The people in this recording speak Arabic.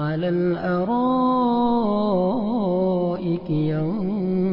على الأرائك ينظرون